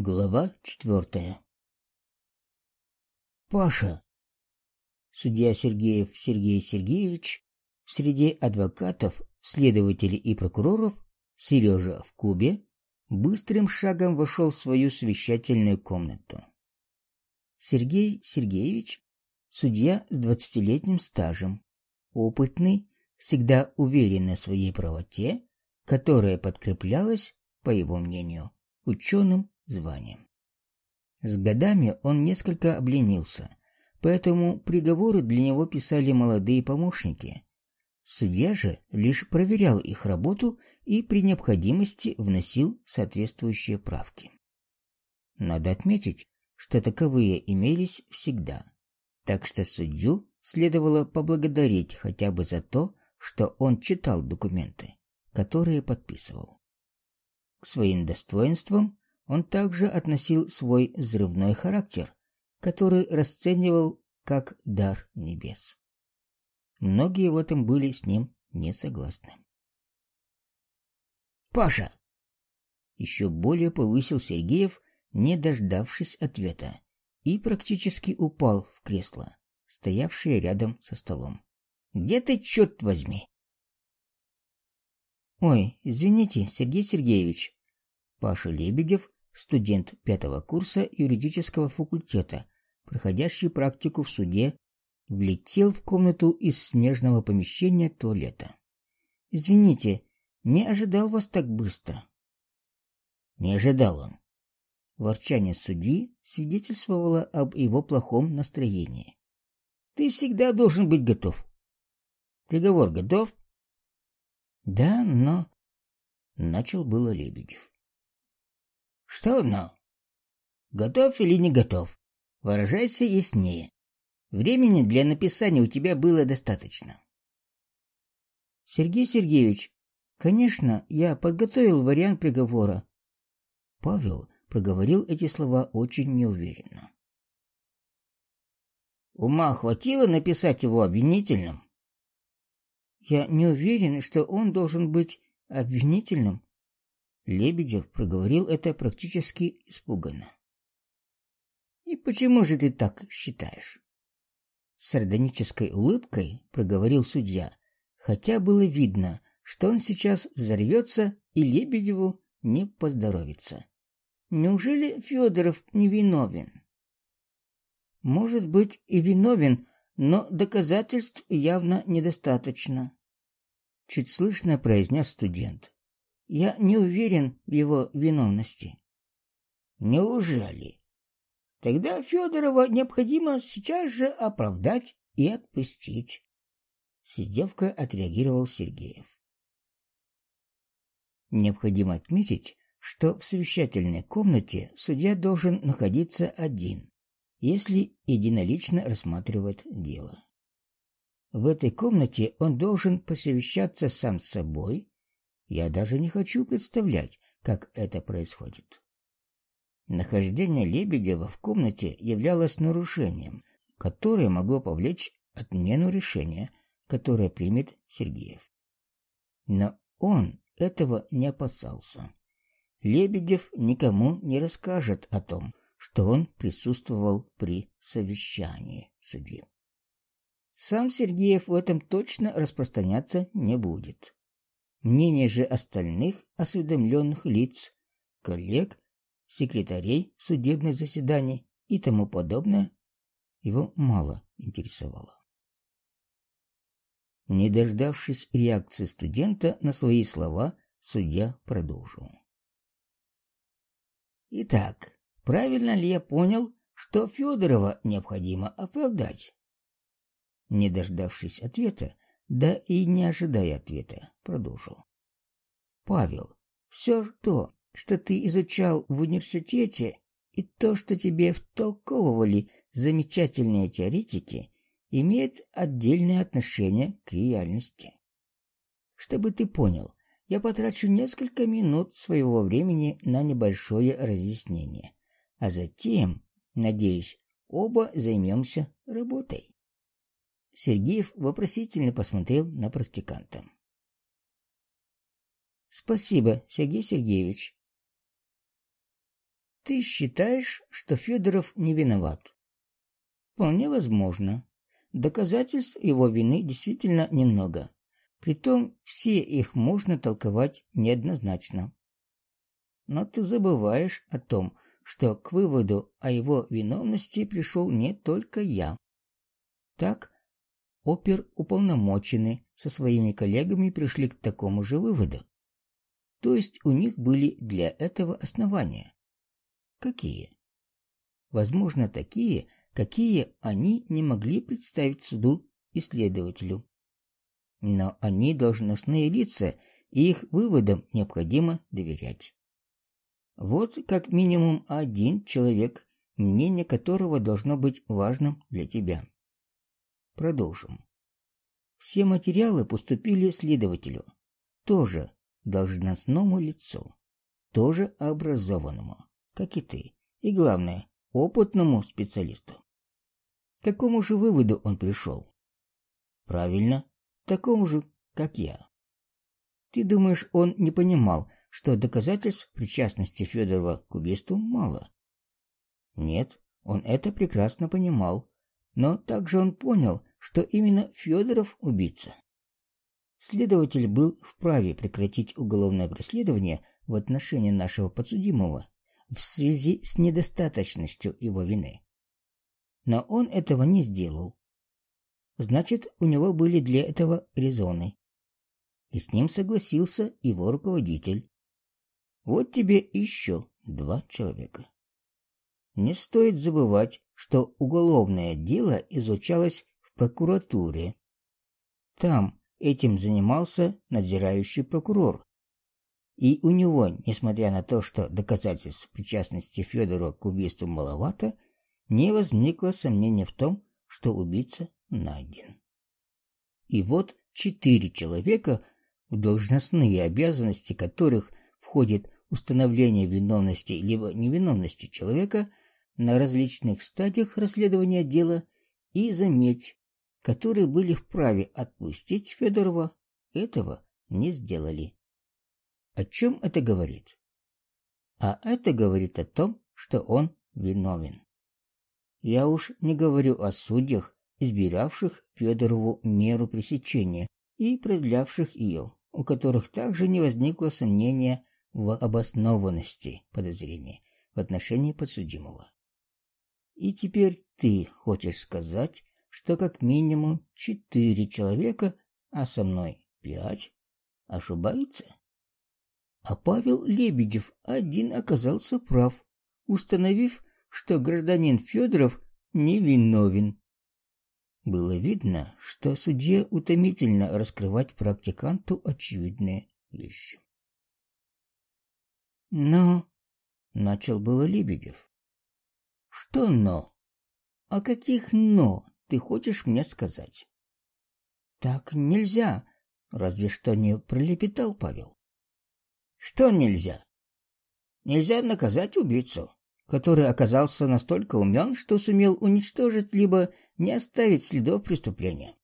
Глава четвертая. Паша. Судья Сергеев Сергей Сергеевич среди адвокатов, следователей и прокуроров Сережа в Кубе быстрым шагом вошел в свою совещательную комнату. Сергей Сергеевич судья с двадцатилетним стажем, опытный, всегда уверенный в своей правоте, которая подкреплялась, по его мнению, ученым званием. С годами он несколько обленился, поэтому приговоры для него писали молодые помощники. Судья же лишь проверял их работу и при необходимости вносил соответствующие правки. Надо отметить, что таковые имелись всегда. Так что судью следовало поблагодарить хотя бы за то, что он читал документы, которые подписывал. К своим достоинствам он также относил свой взрывной характер, который расценивал как дар небес. Многие в этом были с ним не согласны. «Паша!» Еще более повысил Сергеев, не дождавшись ответа, и практически упал в кресло, стоявшее рядом со столом. «Где ты, черт возьми?» «Ой, извините, Сергей Сергеевич». Паша Лебедев студент пятого курса юридического факультета, проходящий практику в суде, влетел в комнату из снежного помещения туалета. Извините, не ожидал вас так быстро. Не ожидал он. Ворчание судьи свидетельствовало об его плохом настроении. Ты всегда должен быть готов. Приговор готов? Да, но начал было Лебедев. Что но? Готов или не готов? Выражайся яснее. Времени для написания у тебя было достаточно. Сергей Сергеевич, конечно, я подготовил вариант приговора. Павел проговорил эти слова очень неуверенно. Ума хватило написать его обвинительным? Я не уверен, что он должен быть обвинительным, Лебедев проговорил это практически испуганно. И почему же ты так считаешь? С сардонической улыбкой проговорил судья, хотя было видно, что он сейчас взорвется и Лебедеву не поздоровится. Неужели Федоров не виновен? Может быть и виновен, но доказательств явно недостаточно. Чуть слышно произнес студент. Я не уверен в его виновности. Неужели? Тогда Федорова необходимо сейчас же оправдать и отпустить. С издевкой отреагировал Сергеев. Необходимо отметить, что в совещательной комнате судья должен находиться один, если единолично рассматривает дело. В этой комнате он должен посовещаться сам с собой я даже не хочу представлять, как это происходит. Нахождение Лебедева в комнате являлось нарушением, которое могло повлечь отмену решения, которое примет Сергеев. Но он этого не опасался. Лебедев никому не расскажет о том, что он присутствовал при совещании судьи. Сам Сергеев в этом точно распространяться не будет. Мнение же остальных осведомленных лиц, коллег, секретарей судебных заседаний и тому подобное его мало интересовало. Не дождавшись реакции студента на свои слова, судья продолжил. Итак, правильно ли я понял, что Федорова необходимо оправдать? Не дождавшись ответа, да и не ожидая ответа, продолжил. Павел, все то, что ты изучал в университете, и то, что тебе втолковывали замечательные теоретики, имеет отдельное отношение к реальности. Чтобы ты понял, я потрачу несколько минут своего времени на небольшое разъяснение, а затем, надеюсь, оба займемся работой. Сергеев вопросительно посмотрел на практиканта. Спасибо, Сергей Сергеевич. ты считаешь, что Федоров не виноват? Вполне возможно. Доказательств его вины действительно немного. Притом все их можно толковать неоднозначно. Но ты забываешь о том, что к выводу о его виновности пришел не только я. Так, опер уполномоченный со своими коллегами пришли к такому же выводу. То есть у них были для этого основания. Какие? Возможно, такие, какие они не могли представить суду и следователю. Но они должностные лица, и их выводам необходимо доверять. Вот как минимум один человек, мнение которого должно быть важным для тебя. Продолжим. Все материалы поступили следователю, тоже должностному лицу, тоже образованному, как и ты, и главное, опытному специалисту. К какому же выводу он пришел? Правильно, такому же, как я. Ты думаешь, он не понимал, что доказательств причастности Федорова к убийству мало? Нет, он это прекрасно понимал, но также он понял, что именно Федоров убийца. Следователь был вправе прекратить уголовное преследование в отношении нашего подсудимого в связи с недостаточностью его вины. Но он этого не сделал. Значит, у него были для этого резоны. И с ним согласился его руководитель. Вот тебе еще два человека. Не стоит забывать, что уголовное дело изучалось прокуратуре. Там этим занимался надзирающий прокурор. И у него, несмотря на то, что доказательств причастности Федорова к убийству маловато, не возникло сомнения в том, что убийца найден. И вот четыре человека, в должностные обязанности которых входит установление виновности либо невиновности человека на различных стадиях расследования дела и, заметь, которые были вправе отпустить Федорова, этого не сделали. О чем это говорит? А это говорит о том, что он виновен. Я уж не говорю о судьях, избиравших Федорову меру пресечения и продлявших ее, у которых также не возникло сомнения в обоснованности подозрения в отношении подсудимого. И теперь ты хочешь сказать, что как минимум четыре человека, а со мной пять, ошибаются? А Павел Лебедев один оказался прав, установив, что гражданин Федоров невиновен. Было видно, что судье утомительно раскрывать практиканту очевидные вещи. Но начал было Лебедев. Что но? О каких но ты хочешь мне сказать? Так нельзя, разве что не пролепетал Павел. Что нельзя? Нельзя наказать убийцу, который оказался настолько умен, что сумел уничтожить либо не оставить следов преступления.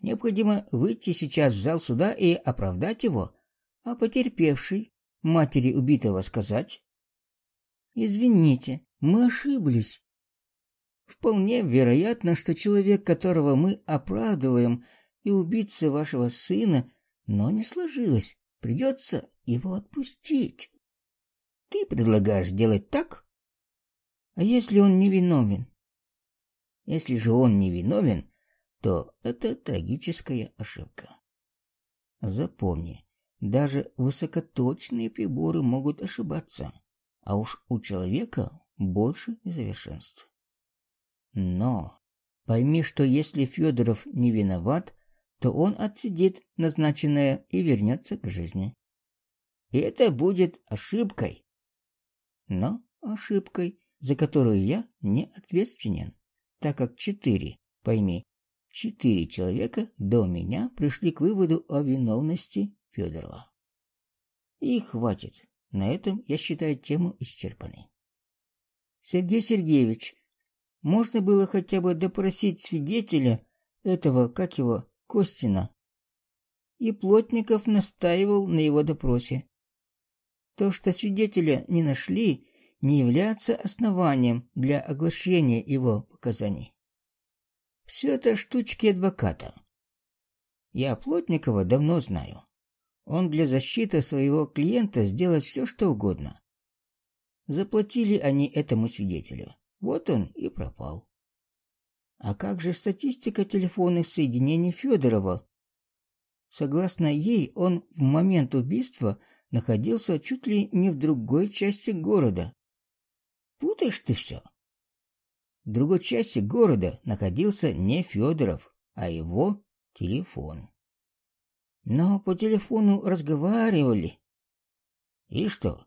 Необходимо выйти сейчас в зал суда и оправдать его, а потерпевший, матери убитого, сказать «Извините, мы ошиблись». Вполне вероятно, что человек, которого мы оправдываем, и убийца вашего сына, но не сложилось. Придется его отпустить. Ты предлагаешь делать так? А если он невиновен? Если же он невиновен, то это трагическая ошибка. Запомни, даже высокоточные приборы могут ошибаться, а уж у человека больше несовершенств. Но пойми, что если Федоров не виноват, то он отсидит назначенное и вернется к жизни. И это будет ошибкой. Но ошибкой, за которую я не ответственен, так как четыре, пойми, четыре человека до меня пришли к выводу о виновности Федорова. И хватит. На этом я считаю тему исчерпанной. Сергей Сергеевич, можно было хотя бы допросить свидетеля этого, как его, Костина. И Плотников настаивал на его допросе. То, что свидетеля не нашли не является основанием для оглашения его показаний. Все это штучки адвоката. Я Плотникова давно знаю. Он для защиты своего клиента сделает все, что угодно. Заплатили они этому свидетелю. Вот он и пропал. А как же статистика телефонных соединений Федорова? Согласно ей, он в момент убийства находился чуть ли не в другой части города. Путаешь ты все. В другой части города находился не Федоров, а его телефон. Но по телефону разговаривали. И что?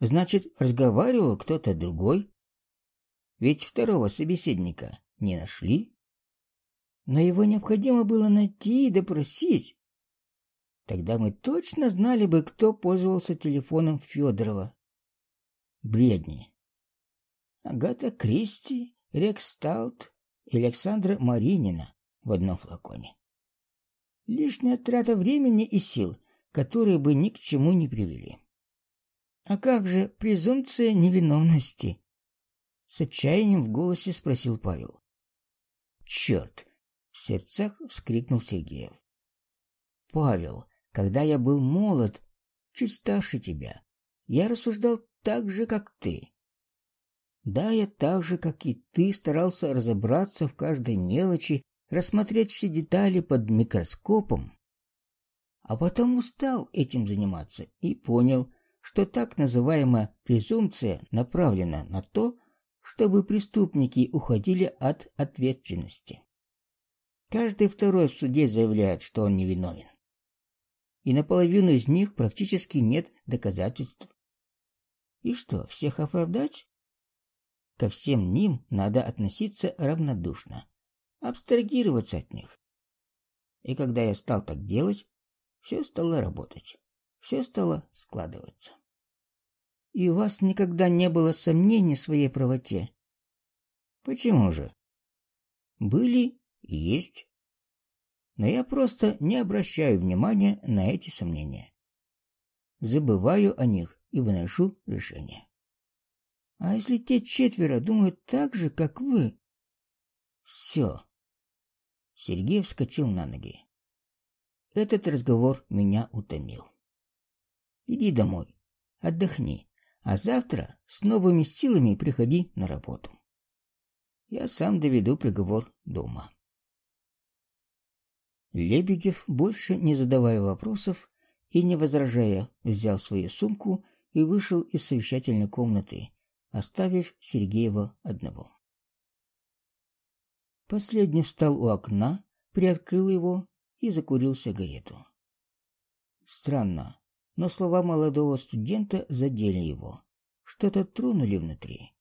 Значит, разговаривал кто-то другой? Ведь второго собеседника не нашли. Но его необходимо было найти и допросить. Тогда мы точно знали бы, кто пользовался телефоном Федорова. Бредни. Агата Кристи, Рекс Стаут и Александра Маринина в одном флаконе. Лишняя трата времени и сил, которые бы ни к чему не привели. А как же презумпция невиновности? С отчаянием в голосе спросил Павел. Черт! В сердцах вскрикнул Сергеев. Павел, когда я был молод, чуть старше тебя, я рассуждал так же, как ты. Да, я так же, как и ты, старался разобраться в каждой мелочи, рассмотреть все детали под микроскопом. А потом устал этим заниматься и понял, что так называемая презумпция направлена на то, чтобы преступники уходили от ответственности. Каждый второй в суде заявляет, что он невиновен. И наполовину из них практически нет доказательств. И что, всех оправдать? Ко всем ним надо относиться равнодушно, абстрагироваться от них. И когда я стал так делать, все стало работать, все стало складываться. И у вас никогда не было сомнений в своей правоте? Почему же? Были и есть. Но я просто не обращаю внимания на эти сомнения. Забываю о них и выношу решение. А если те четверо думают так же, как вы? Все. Сергей вскочил на ноги. Этот разговор меня утомил. Иди домой, отдохни, а завтра с новыми силами приходи на работу. Я сам доведу приговор дома. Лебедев, больше не задавая вопросов и не возражая, взял свою сумку и вышел из совещательной комнаты, оставив Сергеева одного. Последний встал у окна, приоткрыл его и закурил сигарету. Странно, но слова молодого студента задели его, что-то тронули внутри.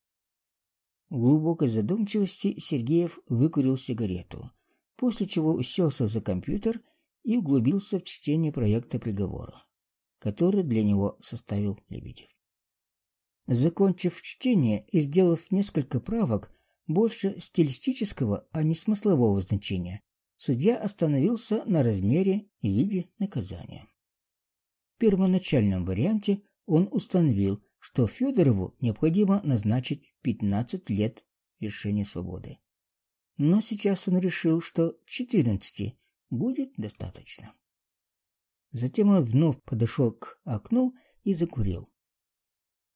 В глубокой задумчивости Сергеев выкурил сигарету, после чего уселся за компьютер и углубился в чтение проекта приговора, который для него составил Лебедев. Закончив чтение и сделав несколько правок, больше стилистического, а не смыслового значения, судья остановился на размере и виде наказания. В первоначальном варианте он установил, что Федорову необходимо назначить 15 лет лишения свободы. Но сейчас он решил, что 14 будет достаточно. Затем он вновь подошел к окну и закурил.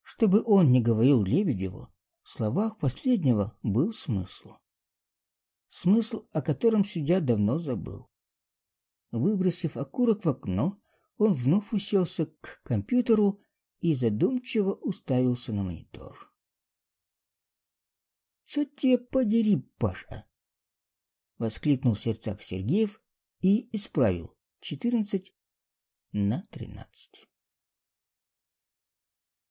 Что бы он ни говорил Лебедеву, в словах последнего был смысл. Смысл, о котором судья давно забыл. Выбросив окурок в окно, он вновь уселся к компьютеру и задумчиво уставился на монитор. «Что тебе подери, Паша?» — воскликнул в сердцах Сергеев и исправил четырнадцать на тринадцать.